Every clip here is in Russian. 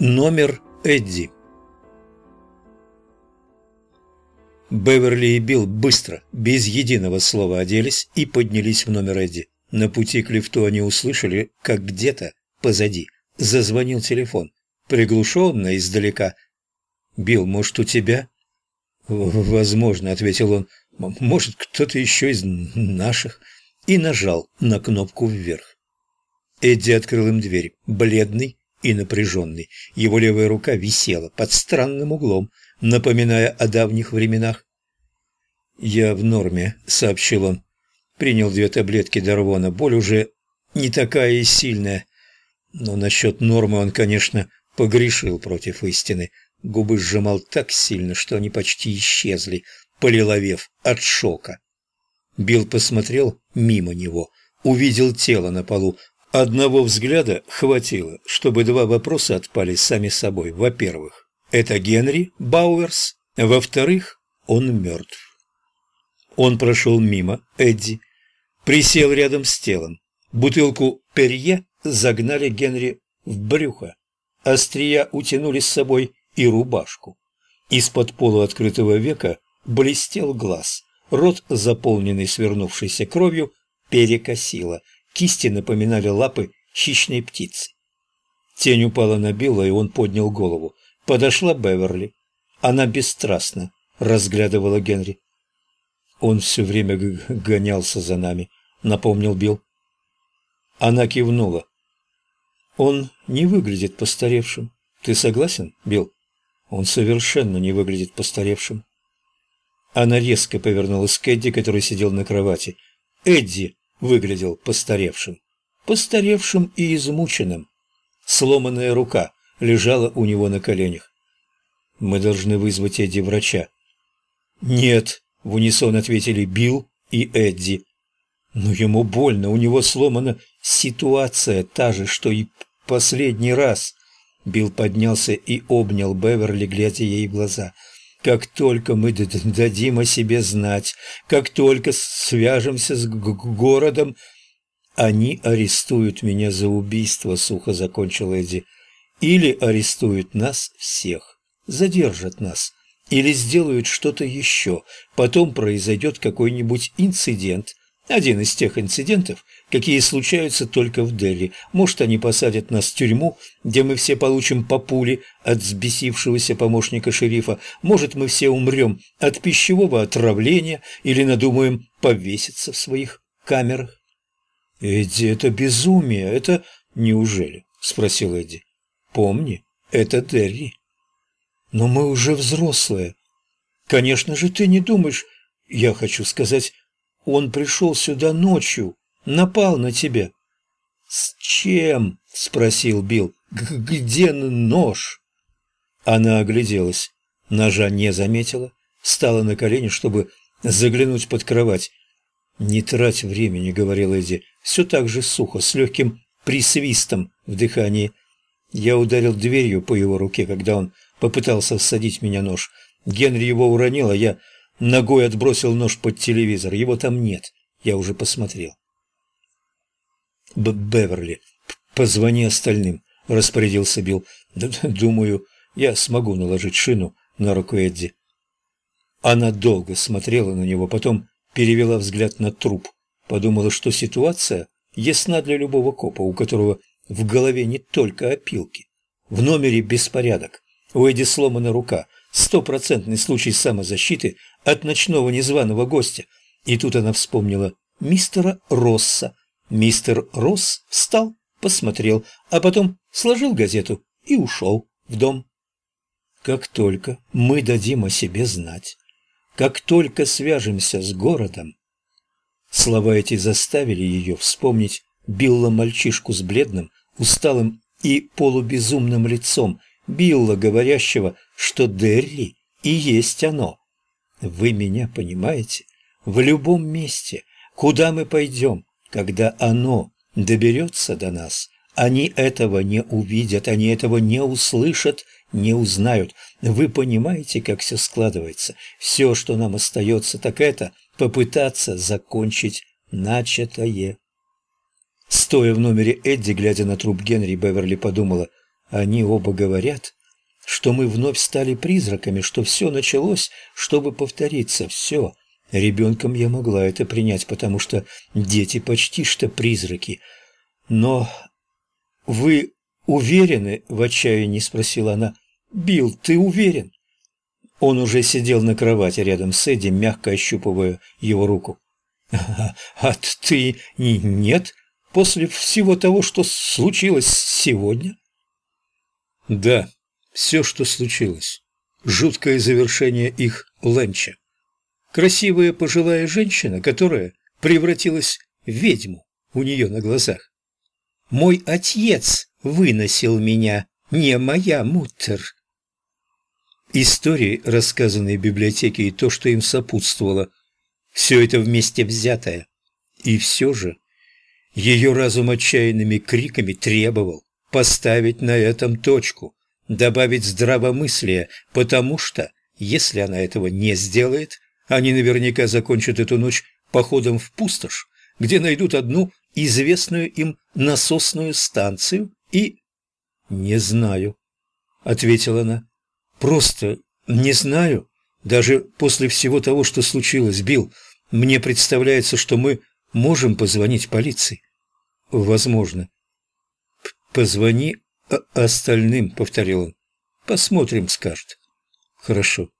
Номер Эдди Беверли и Билл быстро, без единого слова оделись и поднялись в номер Эдди. На пути к лифту они услышали, как где-то позади зазвонил телефон, приглушенно издалека. «Билл, может, у тебя?» «Возможно», — ответил он. «Может, кто-то еще из наших?» И нажал на кнопку вверх. Эдди открыл им дверь, бледный и напряженный. Его левая рука висела под странным углом, напоминая о давних временах. «Я в норме», — сообщил он. Принял две таблетки Дарвона. Боль уже не такая и сильная. Но насчет нормы он, конечно, погрешил против истины. Губы сжимал так сильно, что они почти исчезли, полиловев от шока. Билл посмотрел мимо него, увидел тело на полу. Одного взгляда хватило, чтобы два вопроса отпали сами собой. Во-первых, это Генри Бауэрс. Во-вторых, он мертв. Он прошел мимо Эдди, присел рядом с телом. Бутылку перье загнали Генри в брюхо. Острия утянули с собой и рубашку. Из-под полуоткрытого века блестел глаз. Рот, заполненный свернувшейся кровью, перекосило. Кисти напоминали лапы хищной птицы. Тень упала на Билла, и он поднял голову. Подошла Беверли. Она бесстрастно разглядывала Генри. «Он все время гонялся за нами», — напомнил Билл. Она кивнула. «Он не выглядит постаревшим. Ты согласен, Билл? Он совершенно не выглядит постаревшим». Она резко повернулась к Эдди, который сидел на кровати. Эдди выглядел постаревшим. Постаревшим и измученным. Сломанная рука лежала у него на коленях. «Мы должны вызвать Эдди врача». «Нет», — в унисон ответили Билл и Эдди. «Но ему больно, у него сломана ситуация, та же, что и последний раз». Билл поднялся и обнял Беверли, глядя ей в глаза – как только мы дадим о себе знать, как только свяжемся с городом, они арестуют меня за убийство, сухо закончил Эдди. Или арестуют нас всех, задержат нас, или сделают что-то еще. Потом произойдет какой-нибудь инцидент, один из тех инцидентов, какие случаются только в Дели. Может, они посадят нас в тюрьму, где мы все получим по пуле от взбесившегося помощника шерифа. Может, мы все умрем от пищевого отравления или надумаем повеситься в своих камерах. «Эдди, это безумие, это...» «Неужели?» — спросил Эдди. «Помни, это Дерри». «Но мы уже взрослые. Конечно же, ты не думаешь...» «Я хочу сказать, он пришел сюда ночью, напал на тебя». «С чем?» — спросил Билл. «Где нож?» Она огляделась. Ножа не заметила, встала на колени, чтобы заглянуть под кровать. «Не трать времени», — говорил Эдди, все так же сухо, с легким присвистом в дыхании. Я ударил дверью по его руке, когда он попытался всадить меня нож. Генри его уронил, а я Ногой отбросил нож под телевизор. Его там нет. Я уже посмотрел. Б Беверли, позвони остальным, распорядился Билл. Думаю, я смогу наложить шину на руку Эдди. Она долго смотрела на него, потом перевела взгляд на труп. Подумала, что ситуация ясна для любого копа, у которого в голове не только опилки. В номере беспорядок. У Эдди сломана рука. Стопроцентный случай самозащиты от ночного незваного гостя. И тут она вспомнила мистера Росса. Мистер Росс встал, посмотрел, а потом сложил газету и ушел в дом. Как только мы дадим о себе знать, как только свяжемся с городом... Слова эти заставили ее вспомнить Билла мальчишку с бледным, усталым и полубезумным лицом, Билла, говорящего, что Дерри и есть оно. Вы меня понимаете? В любом месте, куда мы пойдем, когда оно доберется до нас, они этого не увидят, они этого не услышат, не узнают. Вы понимаете, как все складывается? Все, что нам остается, так это попытаться закончить начатое. Стоя в номере Эдди, глядя на труп Генри, Беверли подумала, Они оба говорят, что мы вновь стали призраками, что все началось, чтобы повториться, все. Ребенком я могла это принять, потому что дети почти что призраки. Но вы уверены, в отчаянии спросила она. Билл, ты уверен? Он уже сидел на кровати рядом с Эдди, мягко ощупывая его руку. «А ты нет? После всего того, что случилось сегодня?» «Да, все, что случилось. Жуткое завершение их ленча. Красивая пожилая женщина, которая превратилась в ведьму у нее на глазах. «Мой отец выносил меня, не моя муттер». Истории, рассказанные в библиотеке, и то, что им сопутствовало, все это вместе взятое. И все же ее разум отчаянными криками требовал поставить на этом точку, добавить здравомыслие, потому что, если она этого не сделает, они наверняка закончат эту ночь походом в пустошь, где найдут одну известную им насосную станцию и... «Не знаю», — ответила она. «Просто не знаю. Даже после всего того, что случилось, Билл, мне представляется, что мы можем позвонить полиции». «Возможно». «Позвони остальным», — повторил он. «Посмотрим, скажет». «Хорошо».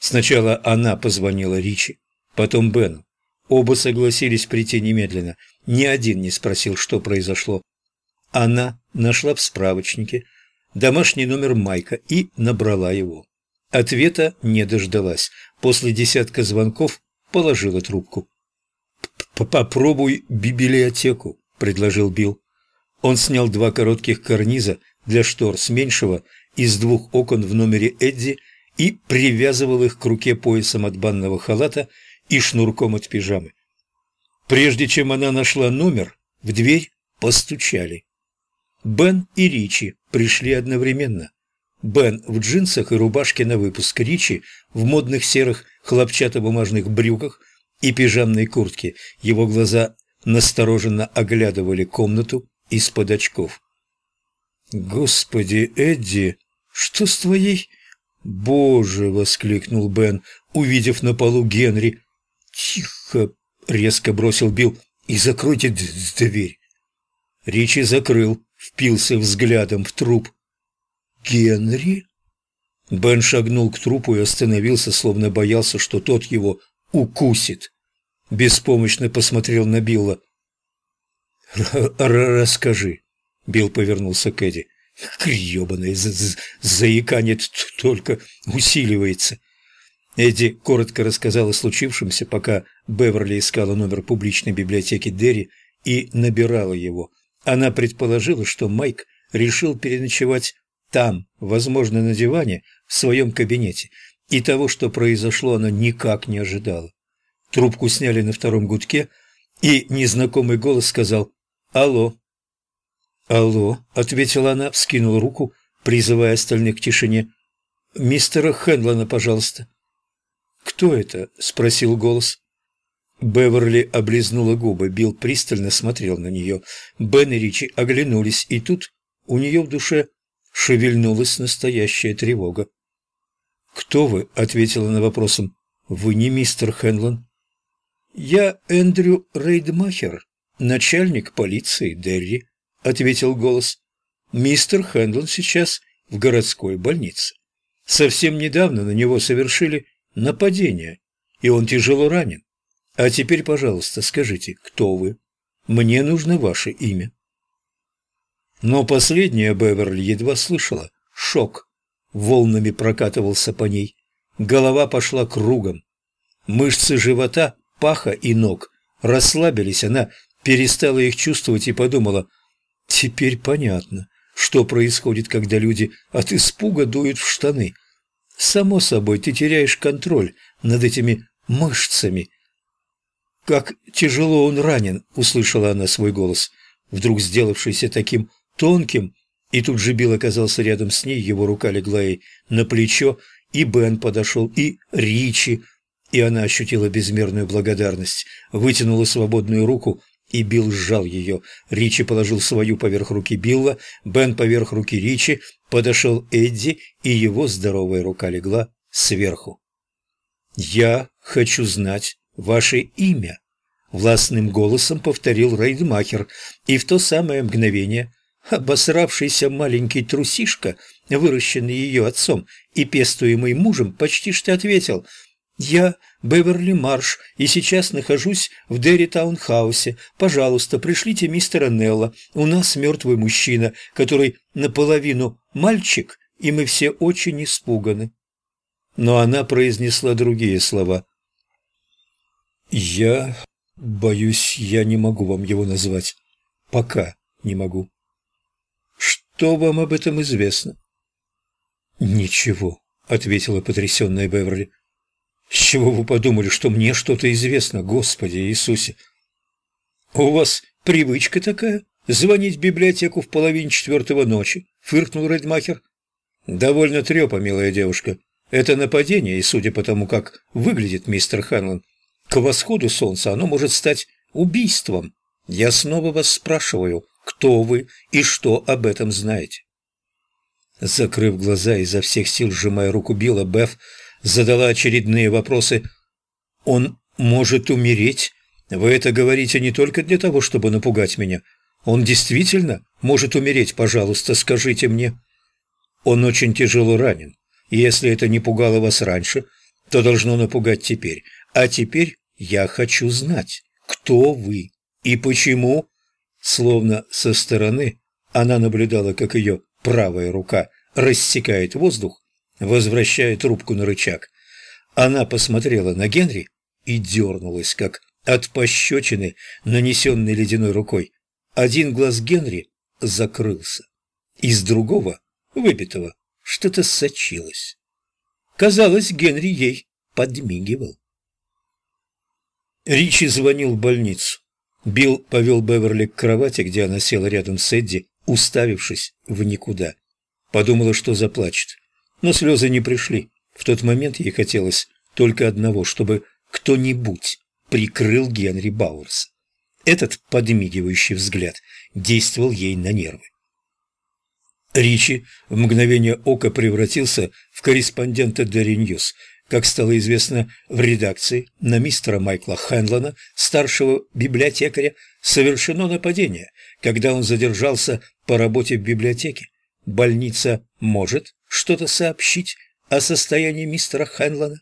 Сначала она позвонила Ричи, потом Бену. Оба согласились прийти немедленно. Ни один не спросил, что произошло. Она нашла в справочнике домашний номер Майка и набрала его. Ответа не дождалась. После десятка звонков положила трубку. «Попробуй библиотеку», — предложил Билл. Он снял два коротких карниза для штор с меньшего из двух окон в номере Эдди и привязывал их к руке поясом от банного халата и шнурком от пижамы. Прежде чем она нашла номер, в дверь постучали. Бен и Ричи пришли одновременно. Бен в джинсах и рубашке на выпуск, Ричи в модных серых хлопчатобумажных брюках и пижамной куртке. Его глаза настороженно оглядывали комнату из-под очков. «Господи, Эдди, что с твоей...» «Боже!» — воскликнул Бен, увидев на полу Генри. «Тихо!» — резко бросил Билл. «И закройте дверь!» Ричи закрыл, впился взглядом в труп. «Генри?» Бен шагнул к трупу и остановился, словно боялся, что тот его укусит. Беспомощно посмотрел на Билла. «Расскажи», — Билл повернулся к Эдди. Гребаное заикание только усиливается. Эдди коротко рассказал о случившемся, пока Беверли искала номер публичной библиотеки Дерри и набирала его. Она предположила, что Майк решил переночевать там, возможно, на диване, в своем кабинете, и того, что произошло, она никак не ожидала. Трубку сняли на втором гудке, и незнакомый голос сказал «Алло». «Алло», — ответила она, вскинула руку, призывая остальных к тишине. «Мистера Хенлона, пожалуйста». «Кто это?» — спросил голос. Беверли облизнула губы, Билл пристально смотрел на нее. Бен и Ричи оглянулись, и тут у нее в душе шевельнулась настоящая тревога. «Кто вы?» — ответила на вопросом. «Вы не мистер Хенлон?» «Я Эндрю Рейдмахер, начальник полиции Дерри», ответил голос. «Мистер Хэндлон сейчас в городской больнице. Совсем недавно на него совершили нападение, и он тяжело ранен. А теперь, пожалуйста, скажите, кто вы? Мне нужно ваше имя». Но последняя Беверли едва слышала. Шок волнами прокатывался по ней. Голова пошла кругом. Мышцы живота, паха и ног расслабились. Она перестала их чувствовать и подумала, Теперь понятно, что происходит, когда люди от испуга дуют в штаны. Само собой, ты теряешь контроль над этими мышцами. «Как тяжело он ранен!» — услышала она свой голос, вдруг сделавшийся таким тонким, и тут же Билл оказался рядом с ней, его рука легла ей на плечо, и Бен подошел, и Ричи, и она ощутила безмерную благодарность, вытянула свободную руку и Билл сжал ее. Ричи положил свою поверх руки Билла, Бен поверх руки Ричи, подошел Эдди, и его здоровая рука легла сверху. «Я хочу знать ваше имя», — властным голосом повторил Рейдмахер, и в то самое мгновение обосравшийся маленький трусишка, выращенный ее отцом и пестуемый мужем, почти что ответил — «Я Беверли Марш, и сейчас нахожусь в Дерри Таунхаусе. Пожалуйста, пришлите мистера Нелла. У нас мертвый мужчина, который наполовину мальчик, и мы все очень испуганы». Но она произнесла другие слова. «Я боюсь, я не могу вам его назвать. Пока не могу». «Что вам об этом известно?» «Ничего», — ответила потрясенная Беверли. С чего вы подумали, что мне что-то известно, Господи Иисусе? У вас привычка такая? Звонить в библиотеку в половине четвертого ночи? Фыркнул Редмахер. Довольно трепа, милая девушка. Это нападение, и судя по тому, как выглядит мистер Ханлон, к восходу солнца оно может стать убийством. Я снова вас спрашиваю, кто вы и что об этом знаете? Закрыв глаза, изо всех сил сжимая руку Билла, Беф задала очередные вопросы. «Он может умереть? Вы это говорите не только для того, чтобы напугать меня. Он действительно может умереть, пожалуйста, скажите мне». «Он очень тяжело ранен, если это не пугало вас раньше, то должно напугать теперь. А теперь я хочу знать, кто вы и почему...» Словно со стороны она наблюдала, как ее правая рука рассекает воздух, возвращая трубку на рычаг. Она посмотрела на Генри и дернулась, как от пощечины, нанесенной ледяной рукой. Один глаз Генри закрылся. Из другого, выбитого, что-то сочилось. Казалось, Генри ей подмигивал. Ричи звонил в больницу. Билл повел Беверли к кровати, где она села рядом с Эдди, уставившись в никуда. Подумала, что заплачет. Но слезы не пришли. В тот момент ей хотелось только одного, чтобы кто-нибудь прикрыл Генри Бауэрс. Этот подмигивающий взгляд действовал ей на нервы. Ричи в мгновение ока превратился в корреспондента Дерри Ньюс, как стало известно в редакции, на мистера Майкла Хенлона, старшего библиотекаря, совершено нападение, когда он задержался по работе в библиотеке. Больница может что-то сообщить о состоянии мистера Хенлона?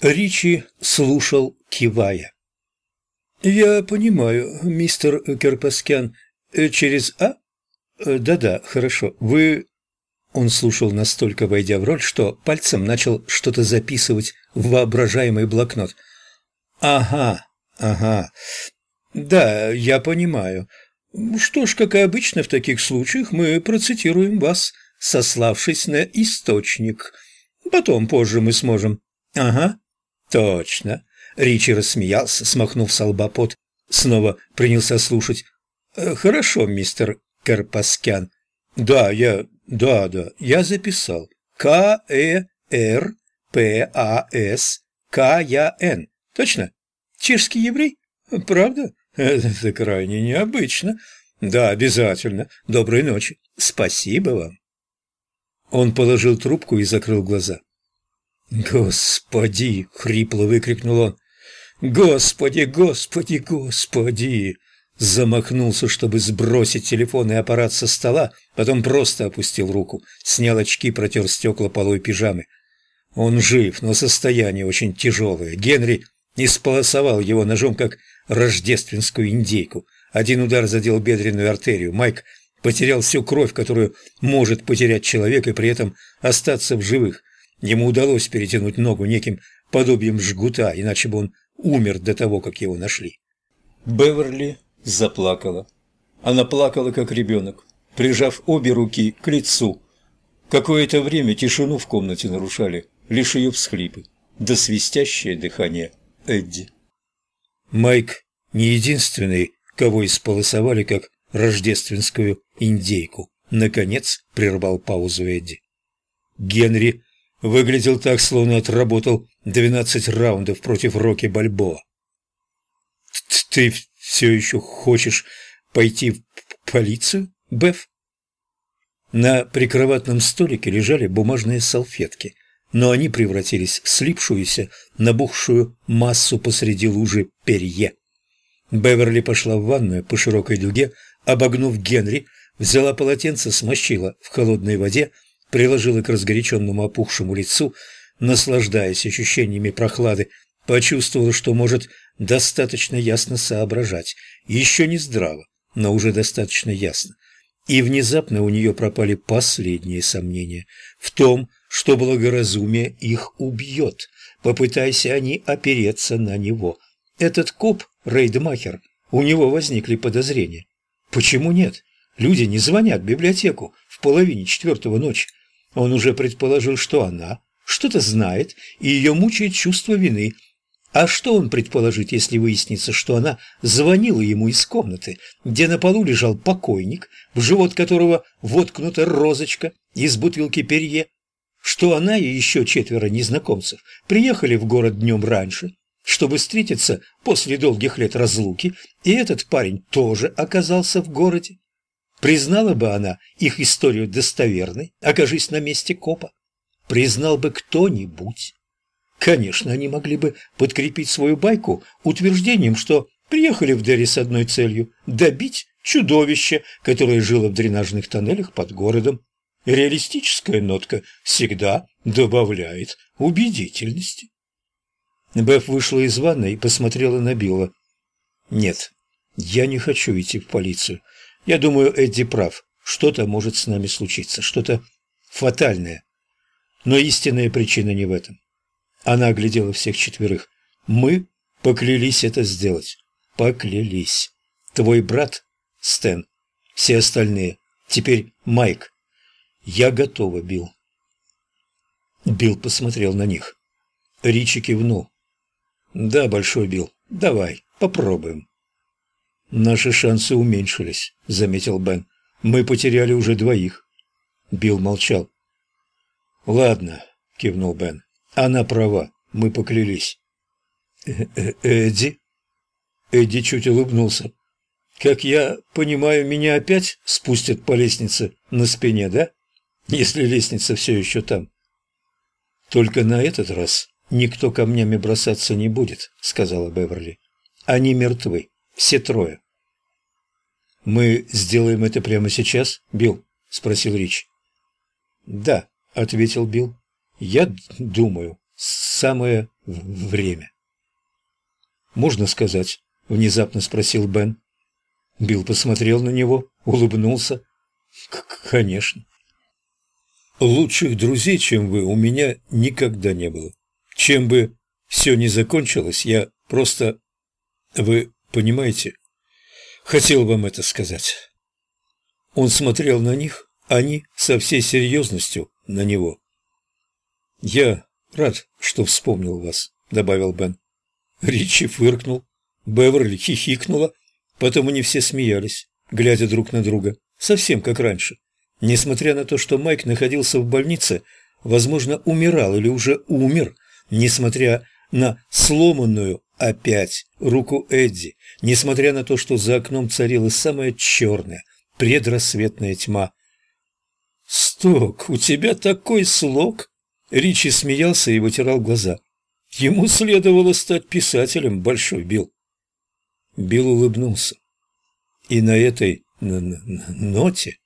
Ричи слушал, кивая. «Я понимаю, мистер Керпаскян. Через А? Да-да, хорошо. Вы...» Он слушал настолько, войдя в роль, что пальцем начал что-то записывать в воображаемый блокнот. «Ага, ага. Да, я понимаю. Что ж, как и обычно в таких случаях, мы процитируем вас, сославшись на источник. Потом, позже мы сможем. Ага, точно. Ричи рассмеялся, смахнув с. Снова принялся слушать. «Э, «Хорошо, мистер Карпаскян. Да, я... Да, да, я записал. К-Э-Р-П-А-С-К-Я-Н. Точно? Чешский еврей? Правда? Это крайне необычно. Да, обязательно. Доброй ночи. Спасибо вам. Он положил трубку и закрыл глаза. «Господи!» — хрипло выкрикнул он. «Господи, господи, господи!» Замахнулся, чтобы сбросить телефон и аппарат со стола, потом просто опустил руку, снял очки, протер стекла полой пижамы. Он жив, но состояние очень тяжелое. Генри исполосовал его ножом, как рождественскую индейку. Один удар задел бедренную артерию. Майк потерял всю кровь, которую может потерять человек, и при этом остаться в живых. Ему удалось перетянуть ногу неким подобием жгута, иначе бы он умер до того, как его нашли. Беверли заплакала. Она плакала, как ребенок, прижав обе руки к лицу. Какое-то время тишину в комнате нарушали лишь ее всхлипы, да свистящее дыхание Эдди. Майк не единственный, кого исполосовали как рождественскую индейку. Наконец прервал паузу Эдди. Генри выглядел так, словно отработал двенадцать раундов против Рокки Бальбоа. «Ты все еще хочешь пойти в полицию, Беф?» На прикроватном столике лежали бумажные салфетки, но они превратились в слипшуюся, набухшую массу посреди лужи перье. Беверли пошла в ванную по широкой дуге, обогнув Генри, взяла полотенце, смочила в холодной воде, приложила к разгоряченному опухшему лицу, наслаждаясь ощущениями прохлады, почувствовала, что может достаточно ясно соображать, еще не здраво, но уже достаточно ясно. И внезапно у нее пропали последние сомнения в том, что благоразумие их убьет, попытайся они опереться на него. Этот коп, Рейдмахер, у него возникли подозрения. Почему нет? Люди не звонят в библиотеку в половине четвертого ночи. Он уже предположил, что она что-то знает, и ее мучает чувство вины – а что он предположит, если выяснится, что она звонила ему из комнаты, где на полу лежал покойник, в живот которого воткнута розочка из бутылки перье? Что она и еще четверо незнакомцев приехали в город днем раньше, чтобы встретиться после долгих лет разлуки, и этот парень тоже оказался в городе? Признала бы она их историю достоверной, окажись на месте копа? Признал бы кто-нибудь? Конечно, они могли бы подкрепить свою байку утверждением, что приехали в Дерри с одной целью – добить чудовище, которое жило в дренажных тоннелях под городом. Реалистическая нотка всегда добавляет убедительности. Беф вышла из ванной и посмотрела на Билла. «Нет, я не хочу идти в полицию. Я думаю, Эдди прав. Что-то может с нами случиться, что-то фатальное. Но истинная причина не в этом. Она оглядела всех четверых. «Мы поклялись это сделать. Поклялись. Твой брат, Стэн, все остальные. Теперь Майк. Я готова, Билл». Билл посмотрел на них. Ричи кивнул. «Да, Большой Билл, давай, попробуем». «Наши шансы уменьшились», — заметил Бен. «Мы потеряли уже двоих». Билл молчал. «Ладно», — кивнул Бен. Она права, мы поклялись. Э -э Эдди? Эдди чуть улыбнулся. Как я понимаю, меня опять спустят по лестнице на спине, да? Если лестница все еще там. Только на этот раз никто камнями бросаться не будет, сказала Беверли. Они мертвы, все трое. Мы сделаем это прямо сейчас, Билл? спросил Рич. Да, ответил Билл. Я думаю, самое время. Можно сказать, внезапно спросил Бен. Билл посмотрел на него, улыбнулся. Конечно. Лучших друзей, чем вы, у меня никогда не было. Чем бы все ни закончилось, я просто... Вы понимаете? Хотел вам это сказать. Он смотрел на них, они со всей серьезностью на него. «Я рад, что вспомнил вас», — добавил Бен. Ричи фыркнул, Беверли хихикнула, потом они все смеялись, глядя друг на друга, совсем как раньше. Несмотря на то, что Майк находился в больнице, возможно, умирал или уже умер, несмотря на сломанную опять руку Эдди, несмотря на то, что за окном царила самая черная, предрассветная тьма. «Сток, у тебя такой слог!» Ричи смеялся и вытирал глаза. Ему следовало стать писателем, Большой Билл. Билл улыбнулся. И на этой ноте